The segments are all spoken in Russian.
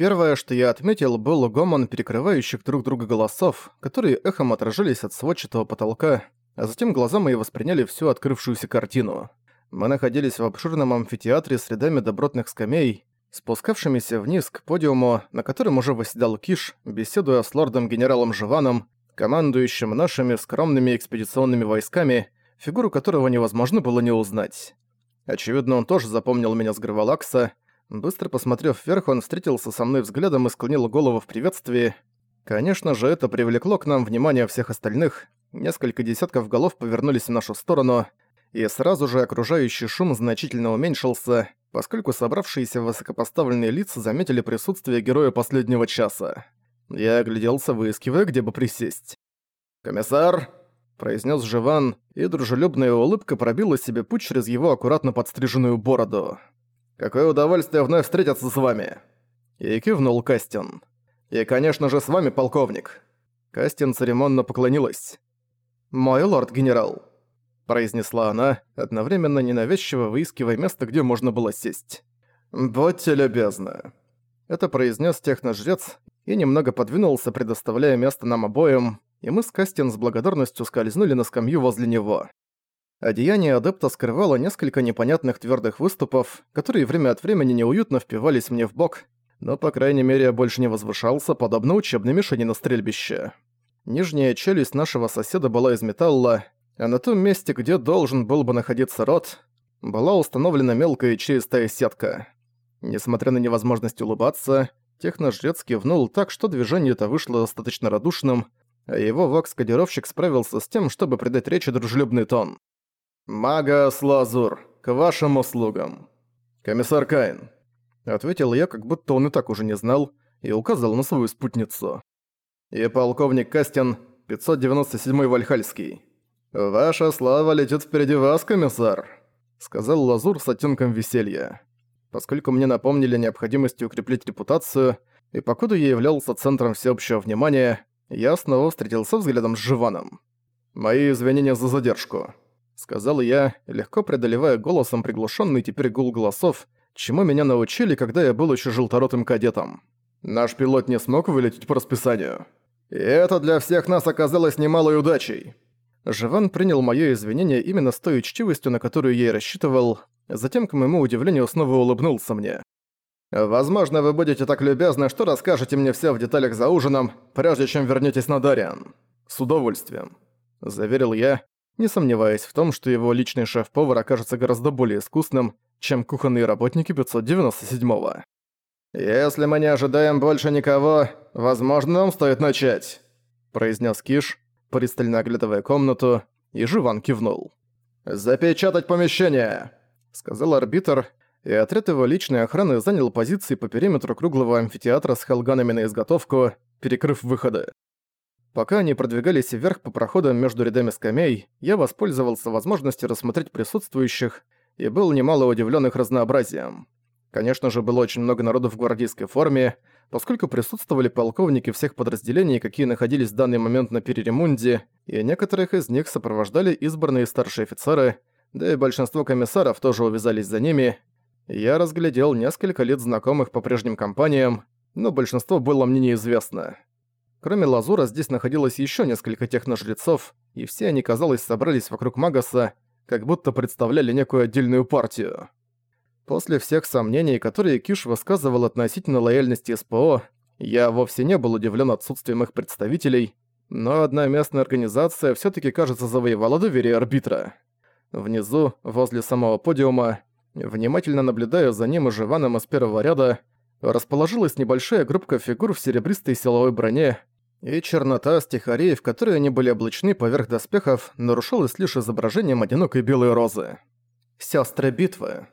Первое, что я отметил, был гомон перекрывающих друг друга голосов, которые эхом отражались от сводчатого потолка, а затем глаза мои восприняли всю открывшуюся картину. Мы находились в обширном амфитеатре с рядами добротных скамей, спускавшимися вниз к подиуму, на котором уже восседал Киш, беседуя с лордом-генералом Живаном, командующим нашими скромными экспедиционными войсками, фигуру которого невозможно было не узнать. Очевидно, он тоже запомнил меня с Гравалакса. Быстро посмотрев вверх, он встретился со мной взглядом и склонил голову в приветствии. Конечно же, это привлекло к нам внимание всех остальных. Несколько десятков голов повернулись в нашу сторону, и сразу же окружающий шум значительно уменьшился, поскольку собравшиеся высокопоставленные лица заметили присутствие героя последнего часа. Я огляделся, выискивая, где бы присесть. «Комиссар!» – произнес Живан, и дружелюбная улыбка пробила себе путь через его аккуратно подстриженную бороду. «Какое удовольствие вновь встретиться с вами!» И кивнул Кастин. «И, конечно же, с вами, полковник!» Кастин церемонно поклонилась. «Мой лорд-генерал!» произнесла она, одновременно ненавязчиво выискивая место, где можно было сесть. «Будьте любезны». Это произнес техножрец и немного подвинулся, предоставляя место нам обоим, и мы с Кастин с благодарностью скользнули на скамью возле него. Одеяние адепта скрывало несколько непонятных твердых выступов, которые время от времени неуютно впивались мне в бок, но, по крайней мере, я больше не возвышался, подобно учебной мишени на стрельбище. Нижняя челюсть нашего соседа была из металла, а на том месте, где должен был бы находиться рот, была установлена мелкая чистая сетка. Несмотря на невозможность улыбаться, техножрец кивнул так, что движение это вышло достаточно радушным, а его вакс-кодировщик справился с тем, чтобы придать речи дружелюбный тон. «Магас Лазур, к вашим услугам!» «Комиссар Кайн», — ответил я, как будто он и так уже не знал, и указал на свою спутницу. «И полковник Кастин, 597-й Вальхальский». «Ваша слава летит впереди вас, комиссар», — сказал Лазур с оттенком веселья. Поскольку мне напомнили необходимости укреплять репутацию, и покуда я являлся центром всеобщего внимания, я снова встретился взглядом с Живаном. «Мои извинения за задержку», — сказал я, легко преодолевая голосом приглушенный теперь гул голосов, чему меня научили, когда я был еще желторотым кадетом. «Наш пилот не смог вылететь по расписанию. И это для всех нас оказалось немалой удачей». Живан принял моё извинение именно с той учтивостью, на которую я и рассчитывал, затем, к моему удивлению, снова улыбнулся мне. «Возможно, вы будете так любезны, что расскажете мне всё в деталях за ужином, прежде чем вернётесь на Дариан. С удовольствием», — заверил я, не сомневаясь в том, что его личный шеф-повар окажется гораздо более искусным, чем кухонные работники 597-го. «Если мы не ожидаем больше никого, возможно, нам стоит начать», — произнес Киш, пристально оглядывая комнату, и Живан кивнул. «Запечатать помещение!» — сказал арбитр, и отряд его личной охраны занял позиции по периметру круглого амфитеатра с халганами на изготовку, перекрыв выходы. Пока они продвигались вверх по проходам между рядами скамей, я воспользовался возможностью рассмотреть присутствующих и был немало удивлен их разнообразием. Конечно же, было очень много народу в гвардейской форме, поскольку присутствовали полковники всех подразделений, какие находились в данный момент на Переремунде, и некоторых из них сопровождали избранные старшие офицеры, да и большинство комиссаров тоже увязались за ними. Я разглядел несколько лет знакомых по прежним компаниям, но большинство было мне неизвестно. Кроме Лазура, здесь находилось еще несколько техножрецов, и все они, казалось, собрались вокруг Магаса, как будто представляли некую отдельную партию. После всех сомнений, которые Киш высказывал относительно лояльности СПО, я вовсе не был удивлен отсутствием их представителей, но одна местная организация все таки кажется, завоевала доверие арбитра. Внизу, возле самого подиума, внимательно наблюдая за ним и Живаном из первого ряда, расположилась небольшая группка фигур в серебристой силовой броне, и чернота стихарей, в которые они были облачены поверх доспехов, нарушалась лишь изображением одинокой белой розы. «Сёстры битвы»,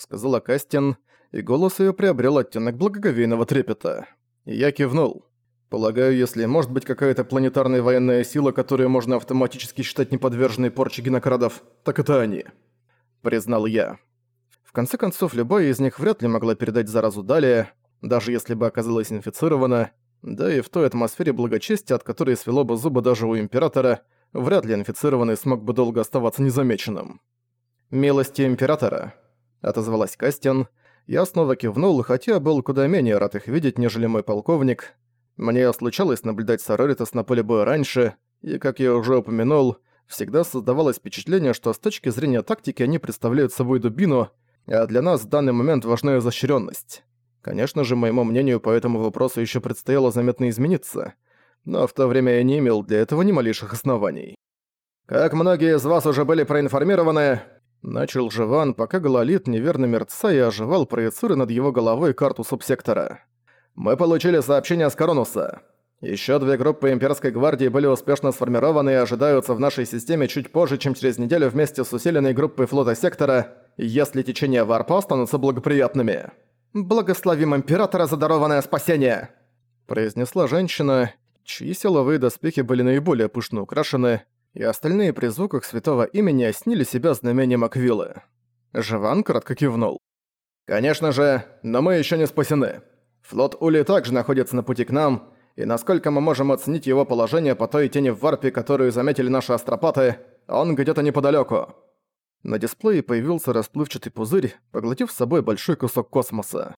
сказала Кастин, и голос её приобрел оттенок благоговейного трепета. я кивнул. Полагаю, если может быть какая-то планетарная военная сила, которую можно автоматически считать неподверженной порче генокрадов, так это они. Признал я. В конце концов, любая из них вряд ли могла передать заразу далее, даже если бы оказалась инфицирована, да и в той атмосфере благочестия, от которой свело бы зубы даже у Императора, вряд ли инфицированный смог бы долго оставаться незамеченным. «Милости Императора», — отозвалась Кастин, Я снова кивнул, хотя был куда менее рад их видеть, нежели мой полковник. Мне случалось наблюдать Сороритас на поле боя раньше, и, как я уже упомянул, всегда создавалось впечатление, что с точки зрения тактики они представляют собой дубину, а для нас в данный момент важна изощренность. Конечно же, моему мнению по этому вопросу еще предстояло заметно измениться, но в то время я не имел для этого ни малейших оснований. «Как многие из вас уже были проинформированы», — начал Живан, пока Гололит неверно мерцая оживал, проецируя над его головой карту субсектора. «Мы получили сообщение с Коронуса. Еще две группы Имперской гвардии были успешно сформированы и ожидаются в нашей системе чуть позже, чем через неделю вместе с усиленной группой флота Сектора, если течение варпа останутся благоприятными». «Благословим Императора за дарованное спасение!» произнесла женщина, чьи силовые доспехи были наиболее пышно украшены, и остальные при звуках святого имени оснили себя знамением Аквилы. Живан кратко кивнул. «Конечно же, но мы еще не спасены. Флот Ули также находится на пути к нам, и насколько мы можем оценить его положение по той тени в варпе, которую заметили наши астропаты, он где-то неподалеку. На дисплее появился расплывчатый пузырь, поглотив с собой большой кусок космоса.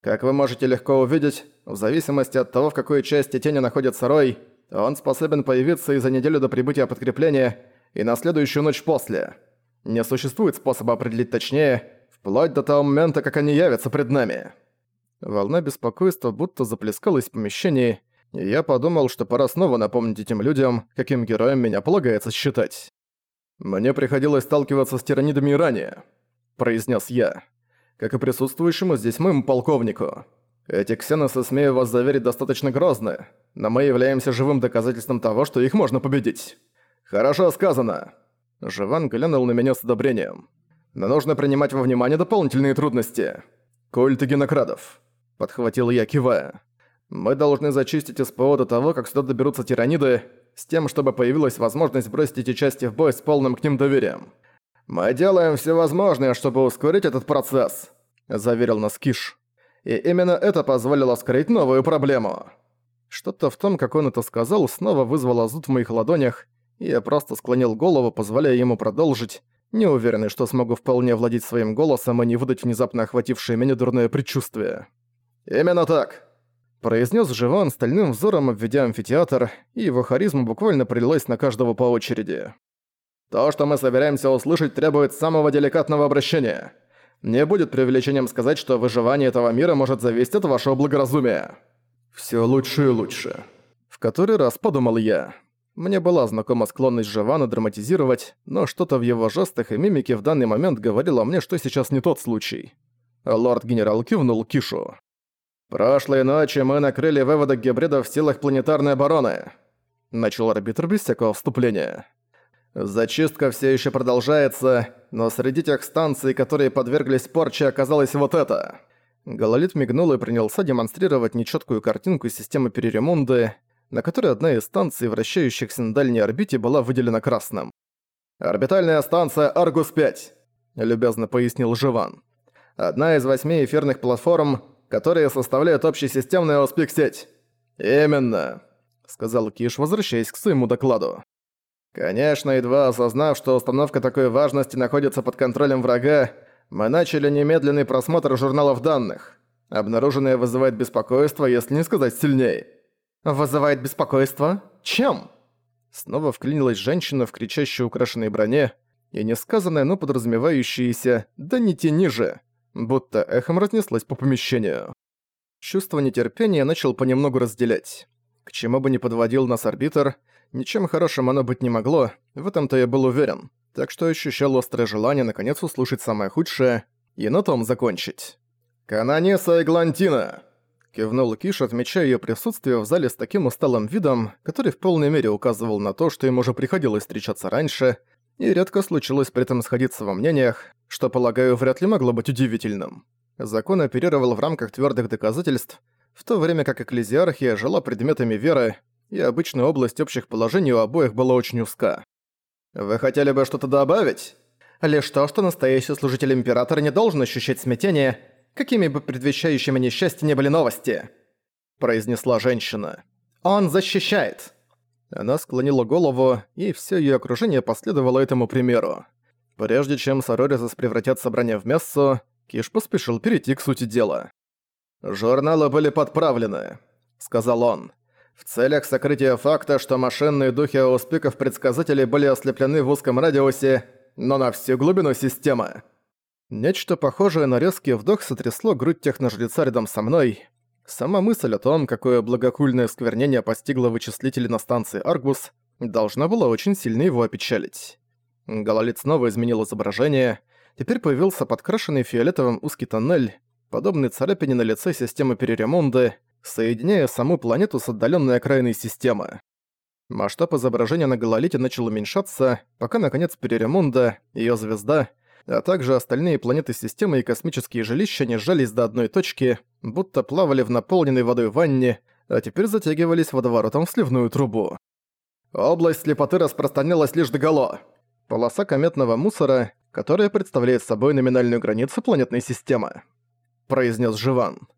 Как вы можете легко увидеть, в зависимости от того, в какой части тени находится Рой, он способен появиться и за неделю до прибытия подкрепления, и на следующую ночь после. Не существует способа определить точнее, вплоть до того момента, как они явятся пред нами. Волна беспокойства будто заплескалась в помещении, и я подумал, что пора снова напомнить этим людям, каким героем меня полагается считать. «Мне приходилось сталкиваться с тиранидами ранее», — произнес я. «Как и присутствующему здесь моему полковнику. Эти ксеносы, смею вас заверить, достаточно грозны, но мы являемся живым доказательством того, что их можно победить». «Хорошо сказано!» Живан глянул на меня с одобрением. «Но нужно принимать во внимание дополнительные трудности. Культы генокрадов», — подхватил я, кивая. «Мы должны зачистить СПО до того, как сюда доберутся тираниды, с тем, чтобы появилась возможность бросить эти части в бой с полным к ним доверием. «Мы делаем все возможное, чтобы ускорить этот процесс», — заверил нас Киш. «И именно это позволило скрыть новую проблему». Что-то в том, как он это сказал, снова вызвало зуд в моих ладонях, и я просто склонил голову, позволяя ему продолжить, не уверенный, что смогу вполне владеть своим голосом и не выдать внезапно охватившее меня дурное предчувствие. «Именно так», произнес Живан стальным взором, обведя амфитеатр, и его харизма буквально прилилась на каждого по очереди. «То, что мы собираемся услышать, требует самого деликатного обращения. Не будет преувеличением сказать, что выживание этого мира может зависеть от вашего благоразумия. Все лучше и лучше». В который раз подумал я. Мне была знакома склонность Живана драматизировать, но что-то в его жестах и мимике в данный момент говорило мне, что сейчас не тот случай. Лорд-генерал кивнул Кишу. «Прошлой ночью мы накрыли выводок гибридов в силах планетарной обороны», — начал арбитр без всякого вступления. «Зачистка все еще продолжается, но среди тех станций, которые подверглись порче, оказалось вот это». Гололит мигнул и принялся демонстрировать нечеткую картинку системы Переремунды, на которой одна из станций, вращающихся на дальней орбите, была выделена красным. «Орбитальная станция Аргус-5», — любезно пояснил Живан. «Одна из восьми эфирных платформ, которые составляют общесистемную ауспик-сеть». «Именно», — сказал Киш, возвращаясь к своему докладу. «Конечно, едва осознав, что установка такой важности находится под контролем врага, мы начали немедленный просмотр журналов данных. Обнаруженное вызывает беспокойство, если не сказать сильнее». «Вызывает беспокойство? Чем?» Снова вклинилась женщина в кричащей украшенной броне, и несказанное, но подразумевающееся «да не тяни же!» Будто эхом разнеслась по помещению. Чувство нетерпения начал понемногу разделять. К чему бы ни подводил нас арбитр, ничем хорошим оно быть не могло, в этом-то я был уверен, так что ощущал острое желание наконец услышать самое худшее и на том закончить. «Канонеса Эглантина!» Кивнул Киш, отмечая ее присутствие в зале с таким усталым видом, который в полной мере указывал на то, что им уже приходилось встречаться раньше, и редко случилось при этом сходиться во мнениях, что, полагаю, вряд ли могло быть удивительным. Закон оперировал в рамках твердых доказательств, в то время как экклезиархия жила предметами веры, и обычная область общих положений у обоих была очень узка. «Вы хотели бы что-то добавить?» «Лишь то, что настоящий служитель Императора не должен ощущать смятение, какими бы предвещающими несчастье не были новости», произнесла женщина. «Он защищает!» Она склонила голову, и все ее окружение последовало этому примеру. Прежде чем Сороризас превратят собрание в мясо, Киш поспешил перейти к сути дела. «Журналы были подправлены», — сказал он. «В целях сокрытия факта, что машинные духи ауспиков-предсказателей были ослеплены в узком радиусе, но на всю глубину системы». Нечто похожее на резкий вдох сотрясло грудь техножреца рядом со мной. Сама мысль о том, какое благокульное сквернение постигло вычислители на станции Аргус, должна была очень сильно его опечалить. Гололит снова изменил изображение. Теперь появился подкрашенный фиолетовым узкий тоннель, подобный царапине на лице системы переремонда, соединяя саму планету с отдаленной окраиной системы. Масштаб изображения на Гололите начал уменьшаться, пока, наконец, Переремонда, ее звезда, а также остальные планеты системы и космические жилища не сжались до одной точки, будто плавали в наполненной водой ванне, а теперь затягивались водоворотом в сливную трубу. Область слепоты распространялась лишь до гало. Полоса кометного мусора, которая представляет собой номинальную границу планетной системы. Произнес Живан.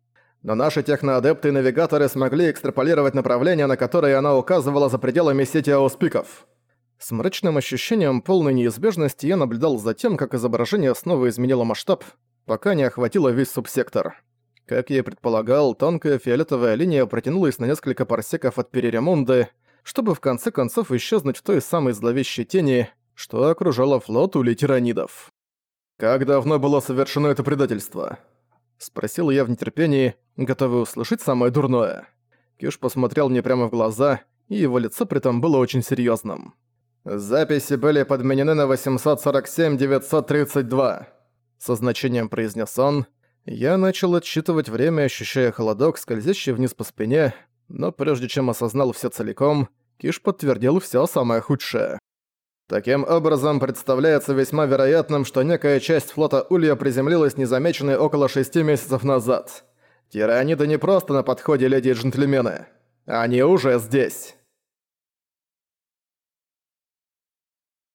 Но наши техноадепты и навигаторы смогли экстраполировать направление, на которое она указывала за пределами сети ауспиков. С мрачным ощущением полной неизбежности я наблюдал за тем, как изображение снова изменило масштаб, пока не охватило весь субсектор. Как я и предполагал, тонкая фиолетовая линия протянулась на несколько парсеков от переремонда, чтобы в конце концов исчезнуть в той самой зловещей тени, что окружала флот улей тиранидов. «Как давно было совершено это предательство?» Спросил я в нетерпении, готовый услышать самое дурное. Киш посмотрел мне прямо в глаза, и его лицо при этом было очень серьезным. «Записи были подменены на 847-932», со значением произнес он. Я начал отсчитывать время, ощущая холодок, скользящий вниз по спине, но прежде чем осознал все целиком, Киш подтвердил все самое худшее. Таким образом, представляется весьма вероятным, что некая часть флота Улья приземлилась незамеченной около шести месяцев назад. Тираниды не просто на подходе, леди и джентльмены. Они уже здесь.